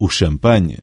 o champanhe.